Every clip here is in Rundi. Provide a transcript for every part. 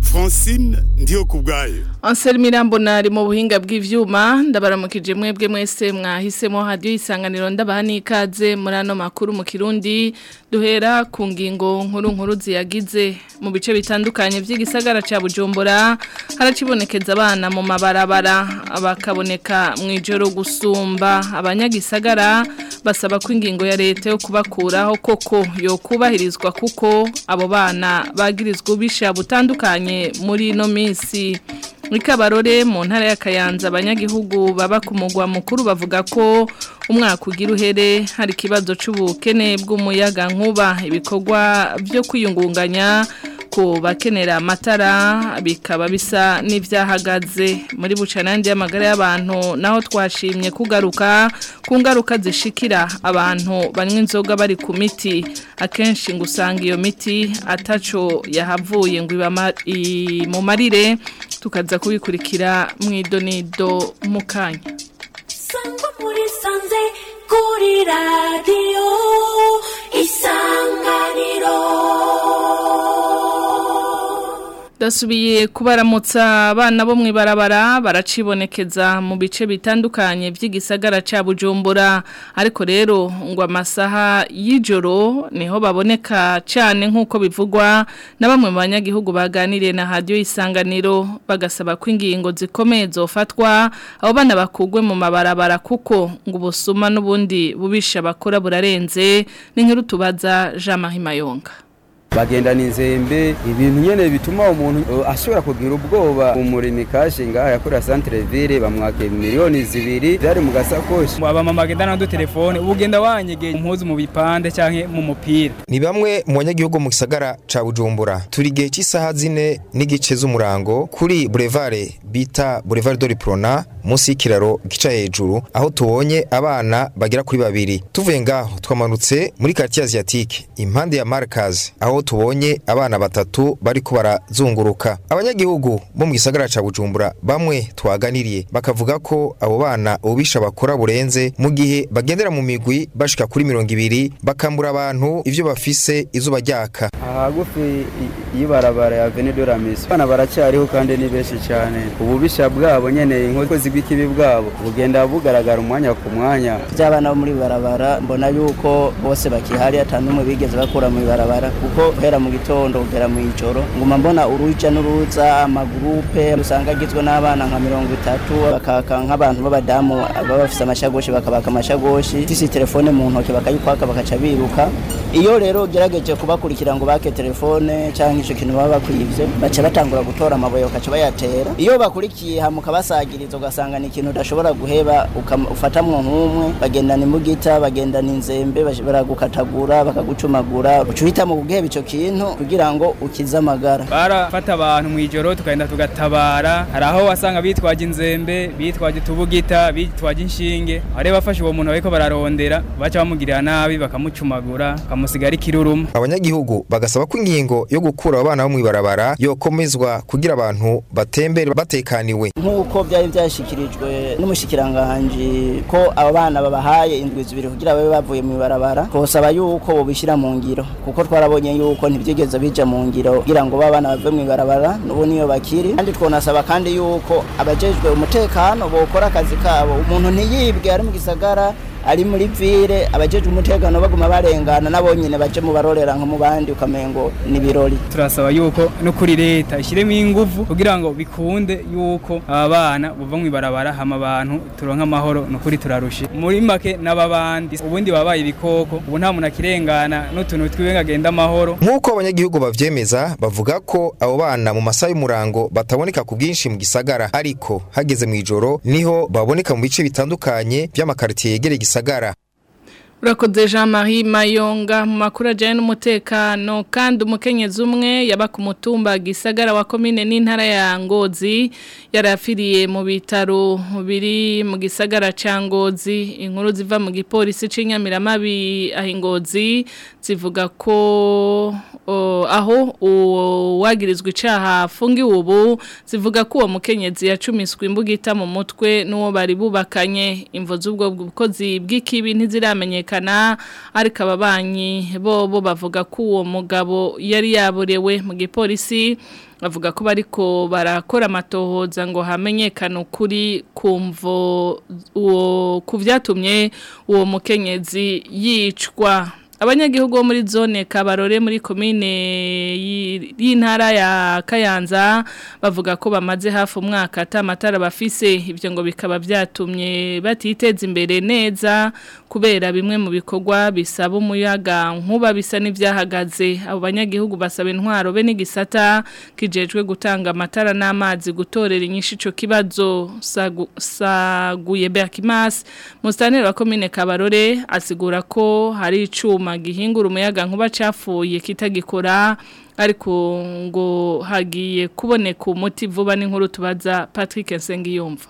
Francine ndiyo kubgaye Anselme Irambona ari mu buhinga bw'ivyuma ndabaramukije mwebwe mwese mwahisemo radio isanganiro ndabahani ikaze muri makuru mu Kirundi duhera ku ngingo nkuru nkuru ziyagize mu bice bitandukanye by'igisagara ca Bujumbura haracibonekeza abana mu mabarabara abakaboneka mu ijoro gusumba abanyagisagara basaba ko ingingo ya leta yo kubakuraho koko yo kubahirizwa kuko abo bana bagirizwa ubisha butandukanye muri no minsi Ikabarore mu ntara ya Kayanza abanyagihugu baba kumugwa mukuru bavuga ko umwaka ugira uhere hari ikibazo cy'ubukene bw'umuyaga nkuba ibikorwa byo kwiyungunganya ko bakenera amatara bikaba bisa n'ibyahagaze muri bucanandi y'amagara y'abantu naho twashimye kugaruka ku ngaruka zishikira abantu banywa inzoga bari ku miti akenshi ngo iyo miti ataco yahavuye ngo imumarire tukaza kubikurikira mu idonido mu kanya kuri radiyo isanganiro dasubiye kubaramutsa abana bo mu ibarabara baracibonekeza mu bice bitandukanye by'igisagara cya bujumbura ariko rero ngo amasaha y'ijoro niho baboneka cyane nk'uko bivugwa na bamwe banyagihugu baganiriye na hadiyo isanganiro bagasaba ko ingingo zikomeye zofatwa abo bana bakugwe mu mabarabara kuko ngo ubusuma n'ubundi bubisha bakora burarenze ni nk'irutubaza jean marie mayonga bagendana inzembe ibintu nyene bituma umuntu uh, ashobora kugira ubwoba umurimi kashe ngaha yakorera centre ville bamwaka miliyoni zibiri byari mu gasakoshi abamama bagendana n'udutelefone ugenda wanyege impuzu mu bipande canke mu mupira ni bamwe mu banyagihugu mu gisagara ca bujumbura turi igihe cy'isaha zine n'igice z'umurango kuri boulevard bita boulevard de prona munsi y'ikiraro gica hejuru aho tubonye abana bagera kuri babiri tuvuye ngaho twamanutse muri quartier asiatique impande ya markaz aho tubonye abana batatu bariko barazunguruka abanyagihugu bo mu gisagara ca bujumbura bamwe twaganiriye bakavuga ko abo bana ububisha bakora burenze mu gihe bagendera mu migwi bashika kuri mirongo ibiri bakambura abantu ivyo bafise izuba ryaka ahagufi y'ibarabara ya veni abana baracyariho kandi ni benshi cyane ububisha bwabo nyene inkozi bw'ikibi bwabo bugenda bugaragara umwanya ku mwanya by’abana bo muri barabara mbona yuko bose bakihari mu bigeze bakura mu ibarabara kuko guhera mu gitondo ugera mu ijoro nguma mbona urujya n'uruza amagurupe usanga agizwe n'abana nka mirongo itatu bakaka nk'abantu b'abadamu baba bafite amashagoshi bakabaka amashagoshi ufite telefone mu ntoki bakayikwaka bakaca biruka iyo rero ugerageje kubakurikira ngo bake telefone cyangwa icyo kintu baba bakwibye baca batangura gutora amabuye bakaca bayatera iyo bakurikiye hamuka basagiriza ugasanga ni ikintu udashobora guheba ufatamwo nk'umwe bagendana imbugita bagendana inzembe baragukatagura bakagucumagura uca uhitamo guheba icyo kintu kugira ngo ukize amagara barafata abantu mu ijoro tukagenda tugatabara hari aho wasanga bitwaje inzembe bitwaje utubugita bitwaje inshinge hari bafashe uwo muntu ko bararondera baca bamugirira nabi bakamucumagura bakamu musigari kiruruma abanyagihugu bagasaba ko ingingo yo gukura abana bo mu ibarabara yokomezwa kugira abantu batembere batekaniwe nk'uko byari byashikirijwe n'umushikiranganje ko abo bana babahaye indwi zibiri kugira babe bavuye mu ibarabara twosaba yuko bobishyira mu ngiro kuko twarabonye yuko ntibyigeze bijya mu ngiro kugira ngo babana bave mu ibarabara n'ubu niyo bakiri kandi twonasaba kandi yuko abajejwe umutekano bokora akazi kabo umuntu ntiyibwe ari mu gisagara ari muri vire abajejwe umutekano baguma barengana nabonyene baje mu barorera nko mu bandi ukamengo ni birori turasaba yuko no kuri leta ishyiremo ingufu kugira ngo bikunde yuko abana buva mu ibarabara hama abantu turonka amahoro no kuri turarushe muri make n'ababandi ubundi babaye ibikoko ubu nta muntu akirengana n'utuntu twiwe ngagenda amahoro nk'uko abanyagihugu bavyemeza bavuga ko abo bana mu masaha y'umurango bataboneka ku bwinshi mu gisagara ariko hageze mu ijoro niho baboneka mu bice bitandukanye by'amakaritiye yegereye Сагара. urakoze jean marie mayonga mu makuru n'umutekano kandi umukenyezi umwe yaba ku gisagara wa komine n'intara ya ngozi yarafiriye mu bitaro biri mu gisagara cya ngozi inkuru ziva mu gipolisi mabi ngozi zivuga ko aho uwagirizwa icyaha fungi ubu zivuga ko uwo mukenyezi yacumiswe imbugita mu mutwe n'uwo bari bubakanye imvo z'ubwo bukozi bw'ikibi ntiziramenyekana birumvikana ariko ababanyi bobo bavuga ko uwo mugabo yari yaborewe mu gipolisi bavuga ko bariko barakora amatohoza ngo hamenyekane kuri kumvo uwo ku byatumye uwo mukenyezi yicwa abanyagihugu bo muri zone kabarore muri komine y'intara ya kayanza bavuga ko bamaze hafi umwaka atamatara bafise ibyo ngo bikaba byatumye batiteza imbere neza kubera bimwe mu bikorwa bisaba umuyaga nkuba bisa n'ibyahagaze abo banyagihugu basaba intwaro be n'igisata kijejwe gutanga amatara n'amazi gutorera inyinshi icyo kibazo saguye berkimasi musitani wa komine kabarore asigura ko hari icyuma gihinguru umuyaga nkuba cyapfuye kitagikora ariko ngo hagiye kuboneka umuti vuba n'inkuru tubaza Patrick Nsengiyumva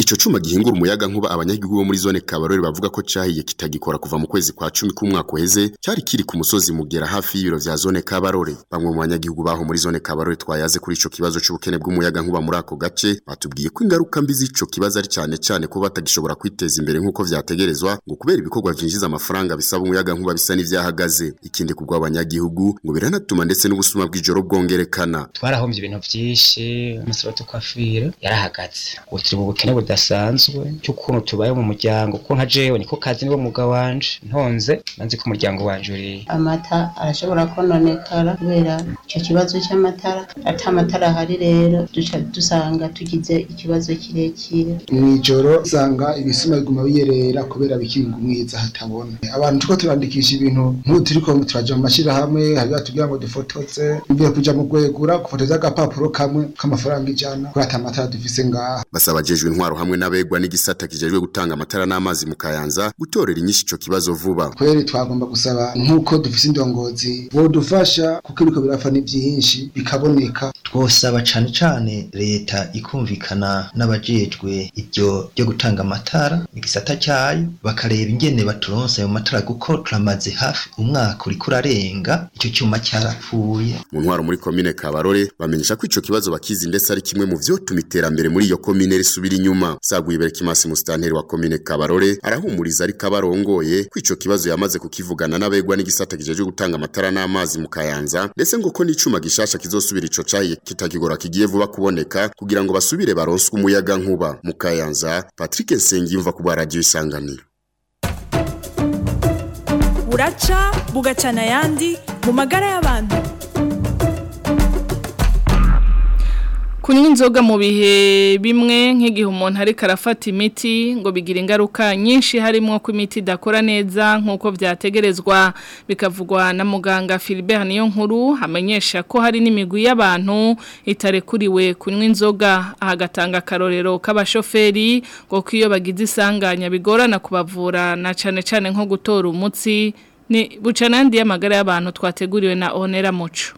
Ico cuma gihingura umuyaga nkuba abanyagihugu bo muri zone Kabarore bavuga ko cyahiye kitagikora kuva mu kwezi kwa cumi k'umwaka uheze cyari kiri ku musozi Mugera hafi y'ibiro vya zone Kabarore bamwe mu banyagihugu baho muri zone Kabarore twayaze kuri ico kibazo c'ubukene bw'umuyaga nkuba muri ako gace batubwiye ko ingaruka mbi z'ico kibazo ari cyane cyane ko batagishobora kwiteza imbere nk'uko vyategerezwa ngo kubera ibikorwa vyinjiza amafaranga bisaba umuyaga nkuba bisa n'ivyahagaze ikindi kubwa abanyagihugu ngo biranatuma ndetse n'ubusuma bw'ijoro bwongerekana twarahomvye ibintu vyinshi umusoro tukwafira yarahagaze ubu turi mu bukene budasanzwe cy'ukuntu tubaye mu muryango kuko nka jewe niko kazi niwo mwuga wanje ntonze nanze ko umuryango wanje uri amata arashobora kononekara kubera ico kibazo cy'amatara ata ahari rero duca dusanga tugize ikibazo kirekire mw'ijoro usanga ibisima biguma biyerera kubera bikinga umwiza hatabona abantu tuko turandikisha ibintu nk'ubu turiko turaja mu mashirahamwe hariya tugira ngo dufotoze mvuye kuja mu kwegura gufotoza agapapuro kamwe k'amafaranga ijana kurata amatara dufise ngaha basabajejwe intwaro hamwe n'abegwa n'igisata kijejwe gutanga amatara n'amazi mu Kayanza gutorera inyishyu ico kibazo vuba kweri twagomba gusaba nkuko dufise indongozi bodufasha kukiriko birafa n'ivyinshi bikaboneka twosaba cane cane leta ikumvikana n'abajejwe ibyo byo gutanga amatara igisata cyayo bakareba ingene baturonse ayo matara guko turamaze hafi umwaka uri kurarenga icyo cyuma cyarapfuye mu ntwaro muri komine Kabarore bamenyesha ko icyo kibazo bakizi ndetse ari kimwe mu byo tumiterambere muri iyo komine risubira inyuma Sagwibera Kimasi musitanteri wa komine Kabarore arahumuriza ariko abarongoye kwico kibazo yamaze kukivugana n'abegwa n'igisata kijeje gutanga amatara n'amazi mu Kayanza ndetse ngo ko n'icuma gishasha kizosubira ico cayi kitagigora kigiye vuba kuboneka kugira ngo basubire baronswe umuyaga nkuba mu Kayanza Patrick Nsengimva ku radio isanganiro buraca na yandi mu magara y'abantu kunywa inzoga mu bihe bimwe nk'igihe umuntu ariko arafata imiti ngo bigire ingaruka nyinshi harimo ko imiti idakora neza nk'uko byategerezwa bikavugwa na muganga Philbert niyo nkuru amenyesha ko hari n'imigwi y'abantu itarekuriwe kunywa inzoga ahagatanga akarorero k'abashoferi ngo ko iyo bagize isanganya bigorana kubavura na cyane cyane nko gutora umutsi ni buca n'andi y'amagara y'abantu twateguriwe na onera muco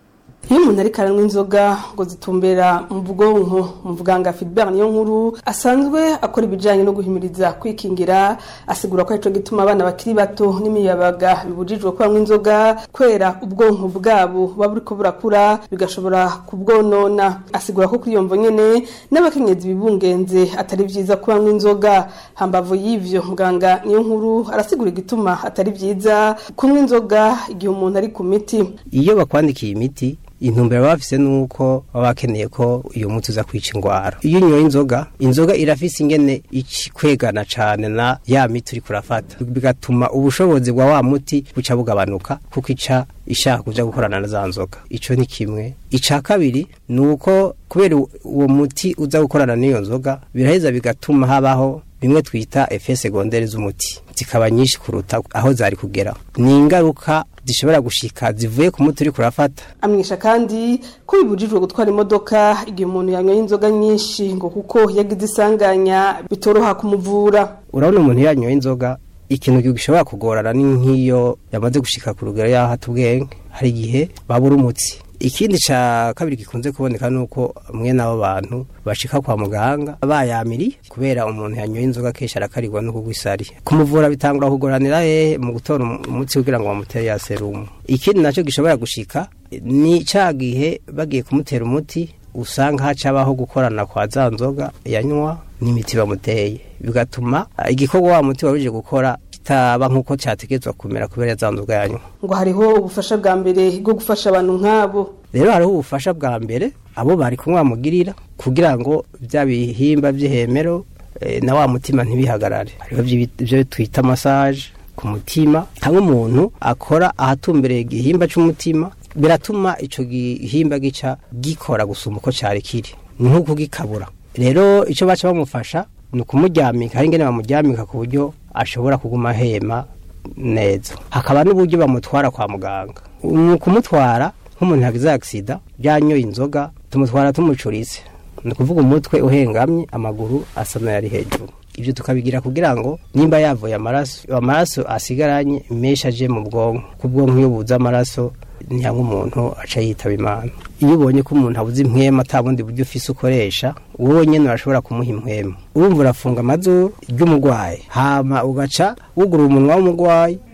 iyo umuntu ari aranywa inzoga ngo zitumbera mu bwonko muvuganga Philbert niyo nkuru asanzwe akora ibijyanye no guhimiriza kwikingira asigura ko aricyo gituma abana bakiri bato n'imiyabaga bibujijwe kunywa inzoga kwera ubwonko bwabo buba buri ko burakura bigashobora kubwonona asigura ko kuri iyo mvo nyine n'abakenyezi bibungenze atari byiza kunywa inzoga hambavu y'ibyo muganga niyo nkuru arasigura igituma atari byiza kunywa inzoga igihe umuntu ari ku miti iyo bakwandikiye imiti intumbero bafise nuko baba bakeneye ko uyu muti uza kwica indwara iyo unyoye inzoga inzoga irafise ingene ikwegana cyane na ya miti uri kurafata bigatuma ubushobozi bwa wa muti buca bugabanuka kuko ica ishaka kuja gukorana na za nzoga ico ni kimwe ica kabiri nuko kubera uwo muti uza gukorana n'iyo nzoga biraheza bigatuma habaho bimwe twita efe segondere z'umuti zikaba nyinshi kuruta aho zari kugera ni ingaruka zishobora gushika zivuye ku muti kurafata amwisha kandi ko bibujijwe gutwara imodoka igihe umuntu yanyweye inzoga nyinshi ngo kuko yagize isanganya bitoroha kumuvura urabona umuntu yanyweye inzoga ikintu gishobora kugorana ni nk'iyo yamaze gushika ku rugero y'aho atubwenge hari igihe baba urumutsi ikindi cya kabiri gikunze kuboneka ni uko mwene abo bantu bashika kwa muganga bayamiri kubera umuntu yanyoye inzoga kenshi arakarirwa no kugwa kumuvura bitangura kugoranira hehe mu gutora umutsi kugira ngo bamutere ya serumu ikindi nacyo gishobora gushika ni cya gihe bagiye kumutera umuti usanga hacabaho gukorana kwa za nzoga yanywa n'imiti bamuteye bigatuma ah, igikorwa wa muti waruje gukora kitaba nk'uko cyategerezwa kumera kubera yazanzwe yanyu ngo hariho ubufasha bwa mbere bwo gufasha abantu nk'abo rero hariho ubufasha bwa mbere abo bari kunywa mugirira kugira ngo bya bihimba by'ihemero eh, na wa mutima ntibihagarare hariho ibyo twita masaje ku mutima aho umuntu akora ahatumbereye igihimba cy'umutima biratuma icyo gihimba gica gikora gusumba uko cyari kiri nk'uko gikabura rero icyo baca bamufasha ni ukumuryamika hari ingene bamuryamika ku buryo ashobora kuguma ahema neza hakaba n'uburyo bamutwara kwa muganga ni ukumutwara nk'umuntu yagize agisida byanyoye inzoga tumutwara tumucuritse ni ukuvuga umutwe uhengamye amaguru asa n'ayari hejuru ibyo tukabigira kugira ngo nimba yavuye amaraso amaraso asigaranye menshi aje mu bwonko ku bwonko iyo buze amaraso cyangwa umuntu aca yitaba imana iyo ubonye ko umuntu abuze impwema nta buryo ufise ukoresha wowe nyine urashobora kumuha impwema urumva urafunga amazuru ry'umurwayi hama ugaca wugura umunwa w'umurwayi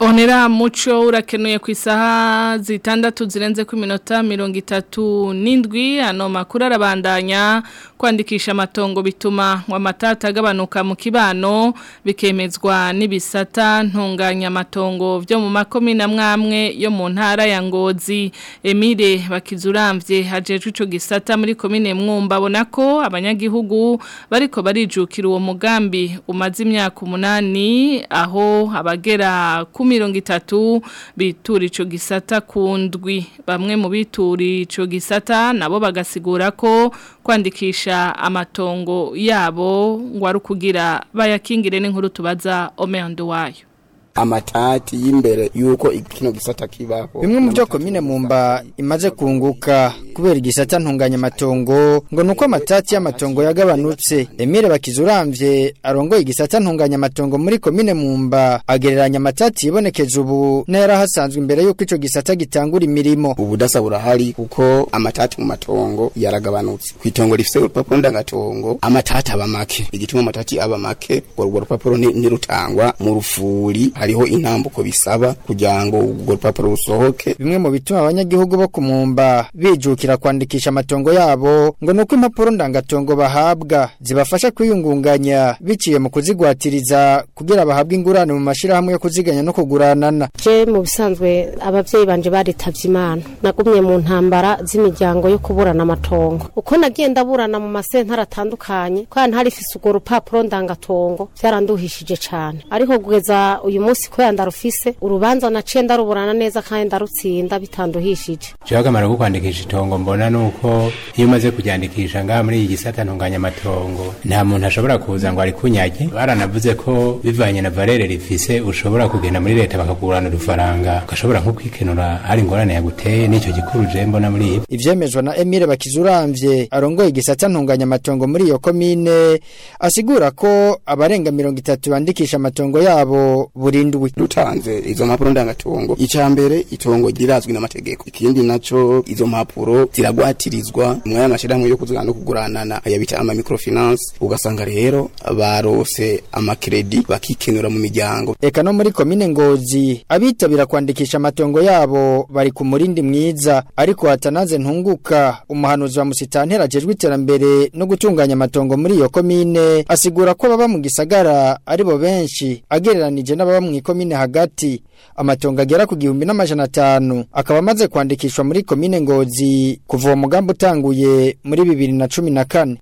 Onera muco urakenuye ku isaha zitandatu zirenze ku minota mirongo itatu n'indwi hano makuru arabandanya kwandikisha amatongo bituma amatata agabanuka mu kibano bikemezwa n'ibisata ntunganya amatongo byo mu na amwe yo mu ntara ya ngozi emire bakizurambye hajejwe gisata muri komine mwumba abona ko abanyagihugu bariko barijukira uwo mugambi umaze imyaka umunani aho abagera ku ku mirongo itatu bitura icyo gisata ku ndwi bamwe mu bitura icyo gisata nabo bagasigura ko kwandikisha amatongo yabo ngo ari ukugira bayakingire n'inkuru tubaza omeyondo wayo amatati y'imbere yuko ikino gisata kibaho bimwe mu byo komine mumba imaze kunguka kubera igisata ntunganyamatongo ngo nuko amatati y'amatongo yagabanutse Emile Bakizurambye arongoye igisata ntunganyamatongo muri komine Mumba agereranya amatati yibonekeje ubu hasanzwe imbere yuko ico gisata gitangura imirimo ubudasa burahari kuko amatati mu matongo yaragabanutse kwitongo rifise urupapuro ndagatongo amatati aba make igituma amatati aba make urwo rupapuro nirutangwa mu rufuri hariho intambuko bisaba kugira ngo urwo rupapuro rusohoke bimwe mu bituma abanyagihugu bo kumumba bijuka bakihutira kwandikisha matongo yabo ngo nuko impapuro ndangatongo bahabwa zibafasha kwiyungunganya biciye mu kuzigwatiriza kugira bahabwe ingurane mu mashyirahamwe yo kuziganya no kuguranana je mu bisanzwe ababyeyi banje baritavye imana nagumye mu ntambara z'imiryango yo kuburana amatongo uko nagiye ndaburana mu masentara atandukanye kandi ntari fise urwo rupapuro ndangatongo byaranduhishije cane ariko kugeza uyu munsi ko yandarufise urubanza naciye ndaruburana neza kandi ndarutsinda bitanduhishije jewe akamaro ko itongo ngo mbona ni uko iyo umaze kubyandikisha ngaha muri iki gisata ntunganyamatongo nta muntu ashobora kuza ngo ari kunyage baranavuze ko bivanye na valere rifise ushobora kugenda muri leta bakakugurana udufaranga ugashobora nko kwikenura hari ingorane yaguteye nicyo gikuru je mbona muri ibi ivyemejwe na Emile Bakizuramvye arongoye igisata ntunganyamatongo muri iyo komine asigura ko abarenga 30 bandikisha amatongo yabo burindwi dutanze izo mpapuro ndangatongo mbere itongo rirazwi n'amategeko ikindi naco izo mpapuro rero ziragwatirizwa mwaya mashirahamwe yo kuzana no kugurana na yabita ama microfinance ugasanga rero barose amakredi bakikenura mu miryango eka no muri komine ngozi abitabira kwandikisha amatongo yabo bari ku murindi mwiza ariko hatanaze ntunguka umuhanuzi wa musitantera ajejwe iterambere no gutunganya amatongo muri iyo komine asigura ko baba mu gisagara aribo benshi agereranije n'ababa mu ikomine hagati amatongo agera ku gihumbi n'amajana atanu akaba amaze kwandikishwa muri komine ngozi kuva uwo mugambi utanguye muri bibiri na cumi na kane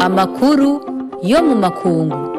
amakuru yo mu makungu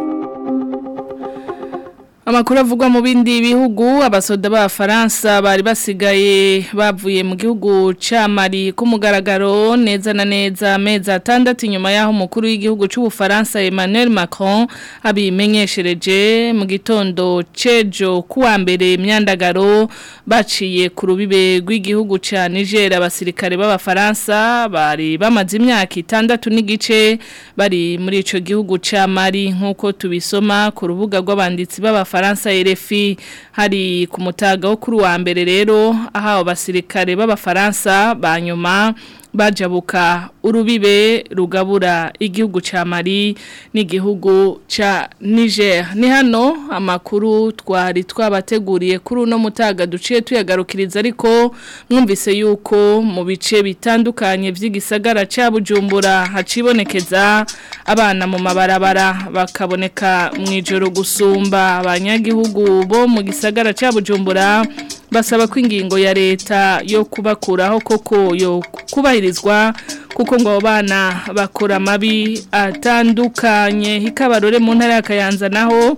Amakuru avugwa mu bindi bihugu abasoda b'abafaransa bari basigaye bavuye mu gihugu ca Mali kumugaragaro neza na neza amezi atandatu nyuma yaho mukuru w'igihugu cy'u c'ubufaransa Emmanuel Macron abimenyeshereje mu gitondo cejo kuwa mbere imyandagaro baciye ku rubibe rw'igihugu cya Niger abasirikare b'abafaransa bari bamaze imyaka itandatu n'igice bari muri ico gihugu ca Mali nkuko tubisoma ku rubuga rw'abanditsi baba Faransa RFI hari ku mutaga wo wa mbere rero aho abasirikare b'abafaransa banyuma bajabuka urubibe rugabura igihugu ca Mali n'igihugu ca Niger ni hano amakuru twari twabateguriye kuri uno mutaga duciye tuyagarukiriza ariko mwumvise yuko mu bice bitandukanye by'igisagara ca Bujumbura hacibonekeza abana mu mabarabara bakaboneka mu ijoro gusumba abanyagihugu bo mu gisagara ca Bujumbura basaba ko ingingo ya leta yo kubakuraho koko yo kubahirizwa kuko ngo bana bakora mabi atandukanye ikabarore mu ntara ya Kayanza naho